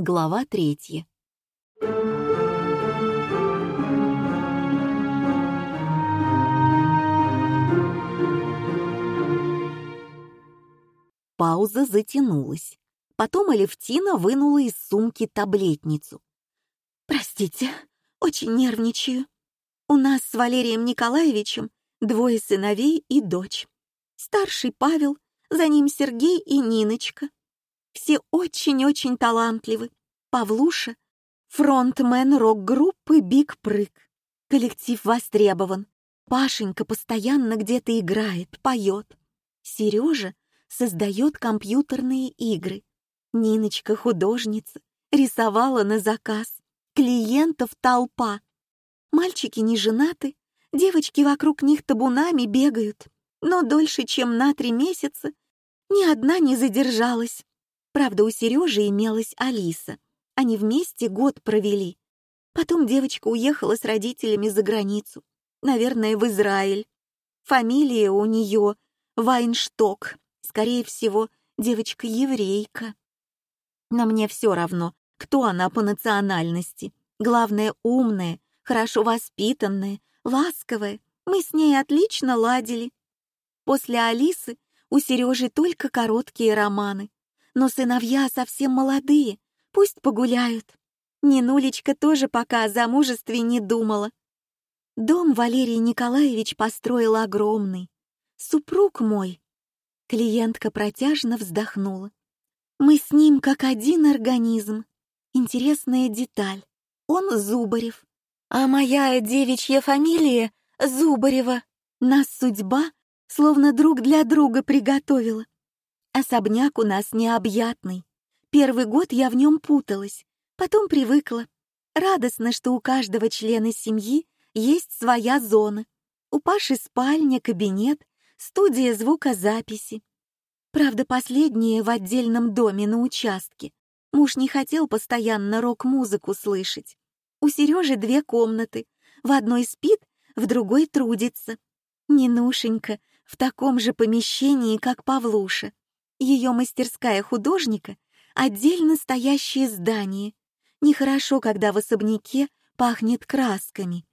Глава третья. Пауза затянулась. Потом Алевтина вынула из сумки таблетницу. «Простите, очень нервничаю. У нас с Валерием Николаевичем двое сыновей и дочь. Старший Павел, за ним Сергей и Ниночка. Все очень-очень талантливы. Павлуша — фронтмен рок-группы «Биг Прыг». Коллектив востребован. Пашенька постоянно где-то играет, поет. Сережа создает компьютерные игры. Ниночка — художница, рисовала на заказ. Клиентов толпа. Мальчики не женаты, девочки вокруг них табунами бегают. Но дольше, чем на три месяца, ни одна не задержалась. Правда, у Сережи имелась Алиса. Они вместе год провели. Потом девочка уехала с родителями за границу. Наверное, в Израиль. Фамилия у нее Вайншток. Скорее всего, девочка-еврейка. Но мне все равно, кто она по национальности. Главное, умная, хорошо воспитанная, ласковая. Мы с ней отлично ладили. После Алисы у Сережи только короткие романы. Но сыновья совсем молодые, пусть погуляют. Нинулечка тоже пока о замужестве не думала. Дом Валерий Николаевич построил огромный. Супруг мой. Клиентка протяжно вздохнула. Мы с ним как один организм. Интересная деталь. Он Зубарев. А моя девичья фамилия Зубарева. Нас судьба словно друг для друга приготовила. Особняк у нас необъятный. Первый год я в нем путалась, потом привыкла. Радостно, что у каждого члена семьи есть своя зона. У Паши спальня, кабинет, студия звукозаписи. Правда, последнее в отдельном доме на участке. Муж не хотел постоянно рок-музыку слышать. У Сережи две комнаты. В одной спит, в другой трудится. Нинушенька в таком же помещении, как Павлуша. Ее мастерская художника — отдельно стоящее здание. Нехорошо, когда в особняке пахнет красками.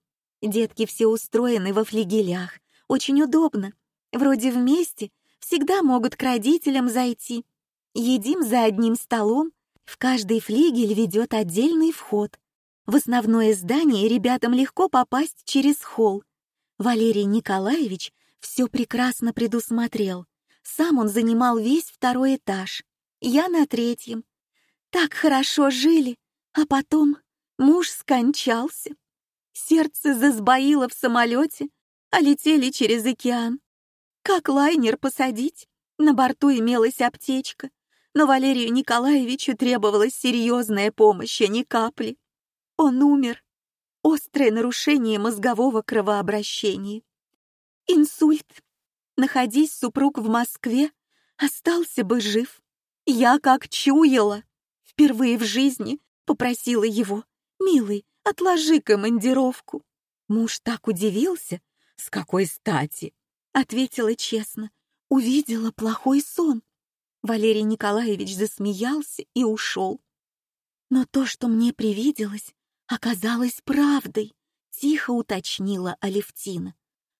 Детки все устроены во флигелях. Очень удобно. Вроде вместе всегда могут к родителям зайти. Едим за одним столом. В каждый флигель ведет отдельный вход. В основное здание ребятам легко попасть через холл. Валерий Николаевич все прекрасно предусмотрел. Сам он занимал весь второй этаж, я на третьем. Так хорошо жили, а потом муж скончался. Сердце засбоило в самолете, а летели через океан. Как лайнер посадить? На борту имелась аптечка, но Валерию Николаевичу требовалась серьезная помощь, а не капли. Он умер. Острое нарушение мозгового кровообращения. Инсульт находись супруг в Москве, остался бы жив. Я как чуяла. Впервые в жизни попросила его, «Милый, отложи командировку». Муж так удивился. «С какой стати?» Ответила честно. «Увидела плохой сон». Валерий Николаевич засмеялся и ушел. Но то, что мне привиделось, оказалось правдой, тихо уточнила Алевтина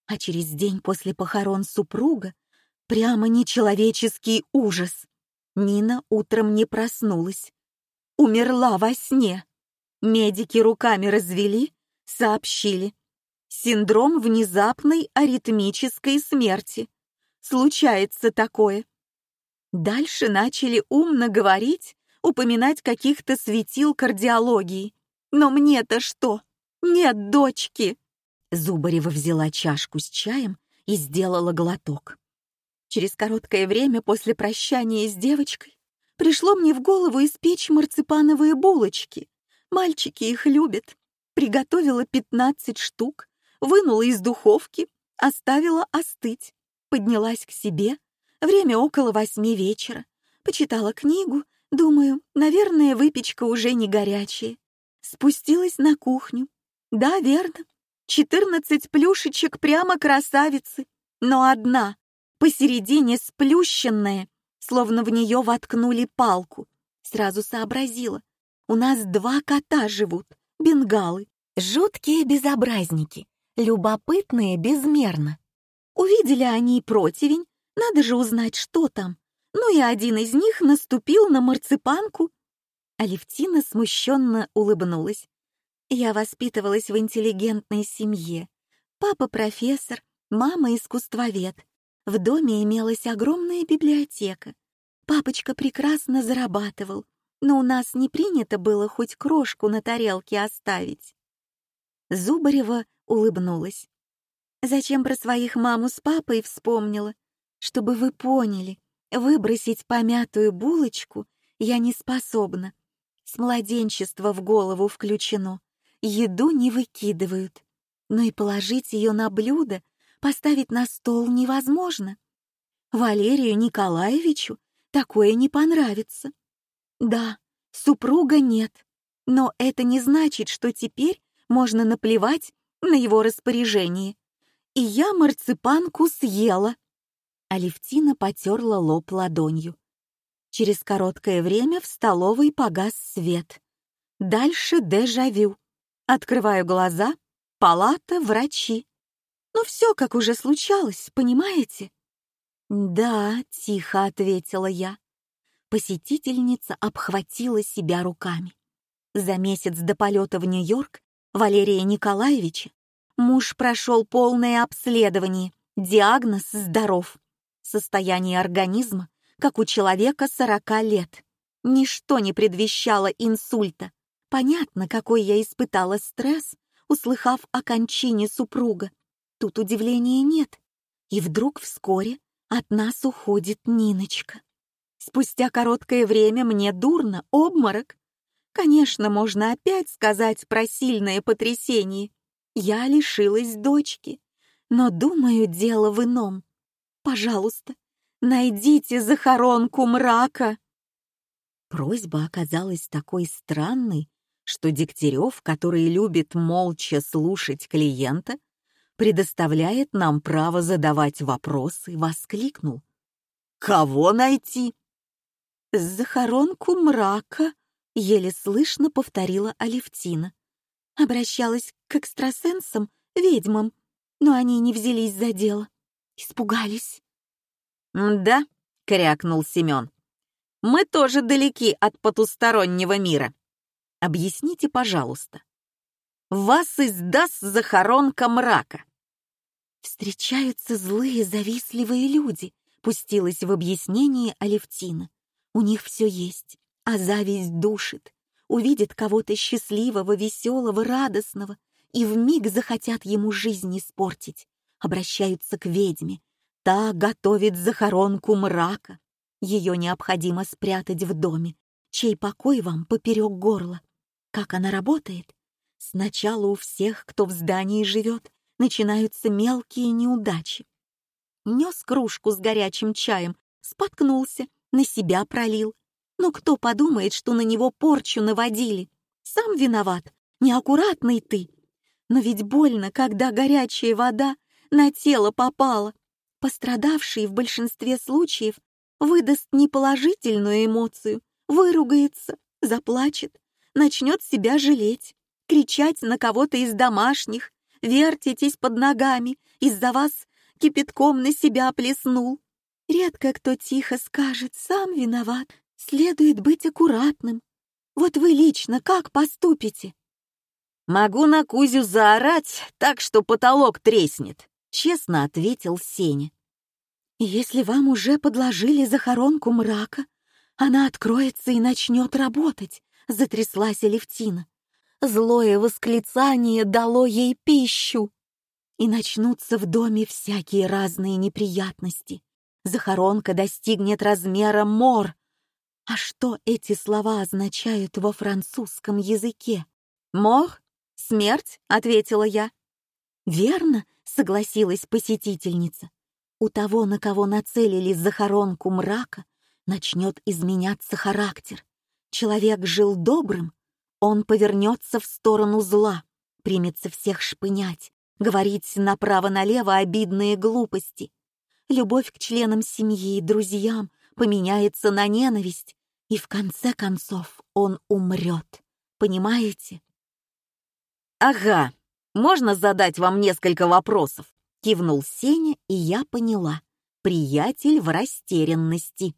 а через день после похорон супруга прямо нечеловеческий ужас. Нина утром не проснулась. Умерла во сне. Медики руками развели, сообщили. Синдром внезапной аритмической смерти. Случается такое. Дальше начали умно говорить, упоминать каких-то светил кардиологии. Но мне-то что? Нет дочки. Зубарева взяла чашку с чаем и сделала глоток. Через короткое время после прощания с девочкой пришло мне в голову испечь марципановые булочки. Мальчики их любят. Приготовила 15 штук, вынула из духовки, оставила остыть. Поднялась к себе. Время около восьми вечера. Почитала книгу. Думаю, наверное, выпечка уже не горячая. Спустилась на кухню. Да, верно. Четырнадцать плюшечек прямо красавицы, но одна, посередине сплющенная, словно в нее воткнули палку. Сразу сообразила. У нас два кота живут, бенгалы, жуткие безобразники, любопытные безмерно. Увидели они противень, надо же узнать, что там. Ну и один из них наступил на марципанку. Алевтина смущенно улыбнулась. Я воспитывалась в интеллигентной семье. Папа профессор, мама искусствовед. В доме имелась огромная библиотека. Папочка прекрасно зарабатывал, но у нас не принято было хоть крошку на тарелке оставить. Зубарева улыбнулась. Зачем про своих маму с папой вспомнила? Чтобы вы поняли, выбросить помятую булочку я не способна. С младенчества в голову включено. Еду не выкидывают. Но и положить ее на блюдо, поставить на стол невозможно. Валерию Николаевичу такое не понравится. Да, супруга нет, но это не значит, что теперь можно наплевать на его распоряжение. И я марципанку съела. Алевтина потерла лоб ладонью. Через короткое время в столовой погас свет. Дальше дежавю. Открываю глаза, палата, врачи. Ну все, как уже случалось, понимаете? «Да», — тихо ответила я. Посетительница обхватила себя руками. За месяц до полета в Нью-Йорк Валерия Николаевича муж прошел полное обследование, диагноз «здоров». Состояние организма, как у человека 40 лет. Ничто не предвещало инсульта. Понятно, какой я испытала стресс, услыхав о кончине супруга. Тут удивления нет. И вдруг вскоре от нас уходит Ниночка. Спустя короткое время мне дурно, обморок. Конечно, можно опять сказать про сильное потрясение. Я лишилась дочки. Но, думаю, дело в ином. Пожалуйста, найдите захоронку мрака. Просьба оказалась такой странной, что Дегтярев, который любит молча слушать клиента, предоставляет нам право задавать вопросы, воскликнул. «Кого найти?» «Захоронку мрака», — еле слышно повторила Алевтина. Обращалась к экстрасенсам, ведьмам, но они не взялись за дело. Испугались. «Да», — крякнул Семен. «Мы тоже далеки от потустороннего мира. Объясните, пожалуйста. Вас издаст захоронка мрака». «Встречаются злые, завистливые люди», — пустилась в объяснение Алевтина. «У них все есть, а зависть душит. Увидят кого-то счастливого, веселого, радостного, и вмиг захотят ему жизнь испортить обращаются к ведьме. Та готовит захоронку мрака. Ее необходимо спрятать в доме, чей покой вам поперек горла. Как она работает? Сначала у всех, кто в здании живет, начинаются мелкие неудачи. Нес кружку с горячим чаем, споткнулся, на себя пролил. Но кто подумает, что на него порчу наводили? Сам виноват, неаккуратный ты. Но ведь больно, когда горячая вода на тело попало. Пострадавший в большинстве случаев выдаст неположительную эмоцию, выругается, заплачет, начнет себя жалеть, кричать на кого-то из домашних, вертитесь под ногами, из-за вас кипятком на себя плеснул. Редко кто тихо скажет «сам виноват», следует быть аккуратным. Вот вы лично как поступите? Могу на Кузю заорать так, что потолок треснет честно ответил Сеня. «Если вам уже подложили захоронку мрака, она откроется и начнет работать», — затряслась Алевтина. Злое восклицание дало ей пищу. И начнутся в доме всякие разные неприятности. Захоронка достигнет размера мор. А что эти слова означают во французском языке? «Мор? Смерть?» — ответила я. «Верно», согласилась посетительница. У того, на кого нацелили захоронку мрака, начнет изменяться характер. Человек жил добрым, он повернется в сторону зла, примется всех шпынять, говорить направо-налево обидные глупости. Любовь к членам семьи и друзьям поменяется на ненависть, И в конце концов он умрет. Понимаете? «Ага, можно задать вам несколько вопросов?» — кивнул Сеня, и я поняла. Приятель в растерянности.